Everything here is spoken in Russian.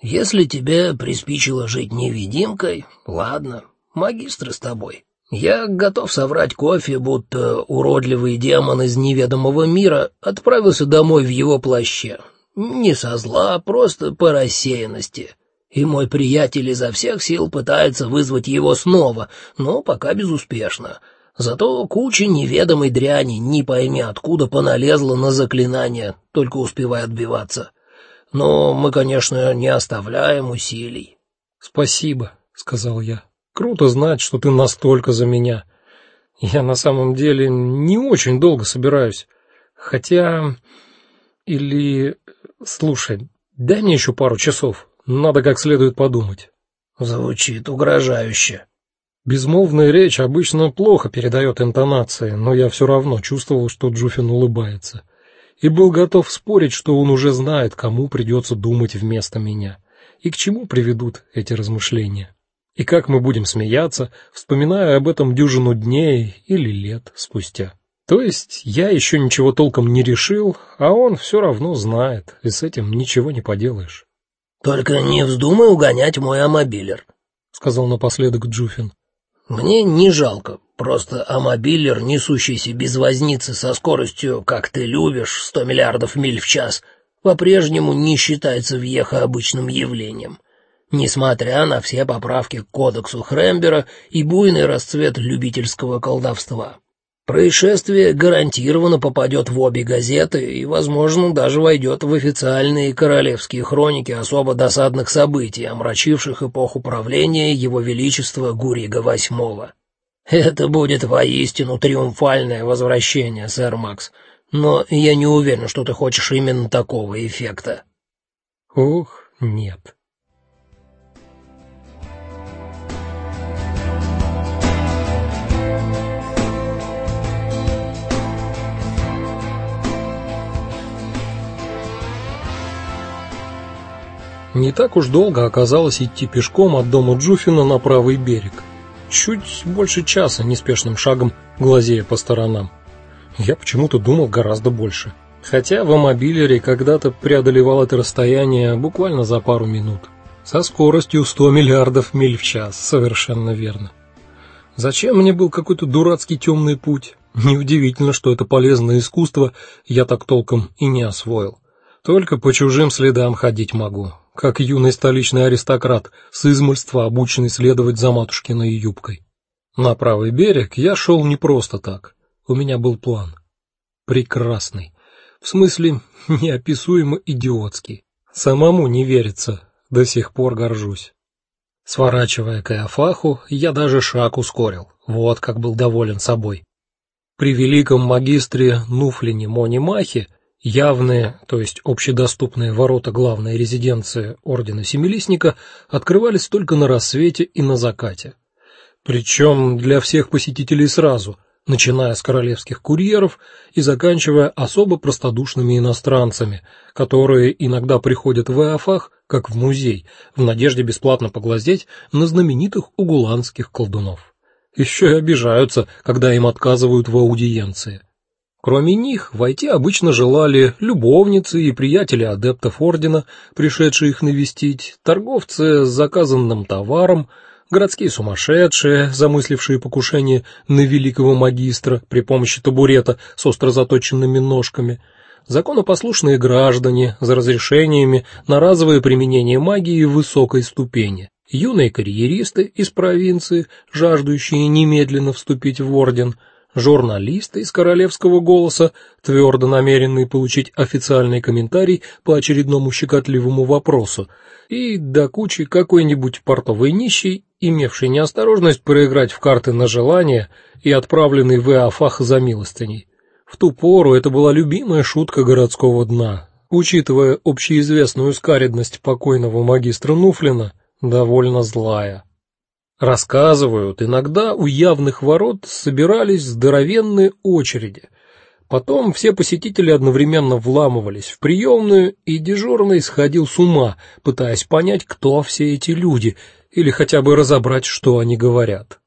Если тебе приспичило жить невидимкой, ладно, магистры с тобой. Я готов соврать кофе, будто уродливый демон из неведомого мира отправился домой в его плаще. Не со зла, просто по рассеянности. И мой приятель изо всех сил пытается вызвать его снова, но пока безуспешно. Зато куча неведомой дряни, не пойми откуда, поналезла на заклинание, только успевая отбиваться. Но мы, конечно, не оставляем усилий. Спасибо, сказал я. Круто знать, что ты настолько за меня. Я на самом деле не очень долго собираюсь. Хотя или слушай, дай мне еще пару часов. Надо как следует подумать. Звучит угрожающе. Безмолвная речь обычно плохо передает интонации, но я все равно чувствовал, что Джуфин улыбается и был готов спорить, что он уже знает, кому придется думать вместо меня и к чему приведут эти размышления. И как мы будем смеяться, вспоминая об этом дюжину дней или лет спустя. То есть я еще ничего толком не решил, а он все равно знает, и с этим ничего не поделаешь. Только не вздумай угонять мой амобилер, сказал напоследок Джуфин. Мне не жалко, просто амобилер, несущийся без возницы со скоростью, как ты любишь, сто миллиардов миль в час, по-прежнему не считается въеха обычным явлением, несмотря на все поправки к кодексу Хрембера и буйный расцвет любительского колдовства. Происшествие гарантированно попадет в обе газеты и, возможно, даже войдет в официальные королевские хроники особо досадных событий, омрачивших эпоху правления Его Величества Гурига VIII. Это будет воистину триумфальное возвращение, сэр Макс, но я не уверен, что ты хочешь именно такого эффекта. Ох, нет. Не так уж долго оказалось идти пешком от дома Джуфина на правый берег. Чуть больше часа неспешным шагом глазея по сторонам. Я почему-то думал гораздо больше. Хотя в мобилере когда-то преодолевал это расстояние буквально за пару минут. Со скоростью 100 миллиардов миль в час, совершенно верно. Зачем мне был какой-то дурацкий темный путь? Неудивительно, что это полезное искусство я так толком и не освоил. Только по чужим следам ходить могу как юный столичный аристократ, с измольства обученный следовать за матушкиной юбкой. На правый берег я шел не просто так. У меня был план. Прекрасный. В смысле, неописуемо идиотский. Самому не верится, до сих пор горжусь. Сворачивая к Иофаху, я даже шаг ускорил. Вот как был доволен собой. При великом магистре Нуфлине Монимахе Явные, то есть общедоступные ворота главной резиденции ордена Семилистника открывались только на рассвете и на закате. Причем для всех посетителей сразу, начиная с королевских курьеров и заканчивая особо простодушными иностранцами, которые иногда приходят в Иофах, как в музей, в надежде бесплатно поглазеть на знаменитых угуланских колдунов. Еще и обижаются, когда им отказывают в аудиенции. Кроме них, войти обычно желали любовницы и приятели адептов ордена, пришедшие их навестить, торговцы с заказанным товаром, городские сумасшедшие, замыслившие покушение на великого магистра при помощи табурета с остро заточенными ножками, законопослушные граждане за разрешениями на разовое применение магии высокой ступени, юные карьеристы из провинции, жаждущие немедленно вступить в орден, журналисты из королевского голоса, твердо намеренные получить официальный комментарий по очередному щекотливому вопросу, и до кучи какой-нибудь портовый нищий, имевший неосторожность проиграть в карты на желание и отправленный в Иофах за милостыней. В ту пору это была любимая шутка городского дна. Учитывая общеизвестную скаредность покойного магистра Нуфлина, довольно злая. Рассказывают, иногда у явных ворот собирались здоровенные очереди. Потом все посетители одновременно вламывались в приемную, и дежурный сходил с ума, пытаясь понять, кто все эти люди, или хотя бы разобрать, что они говорят.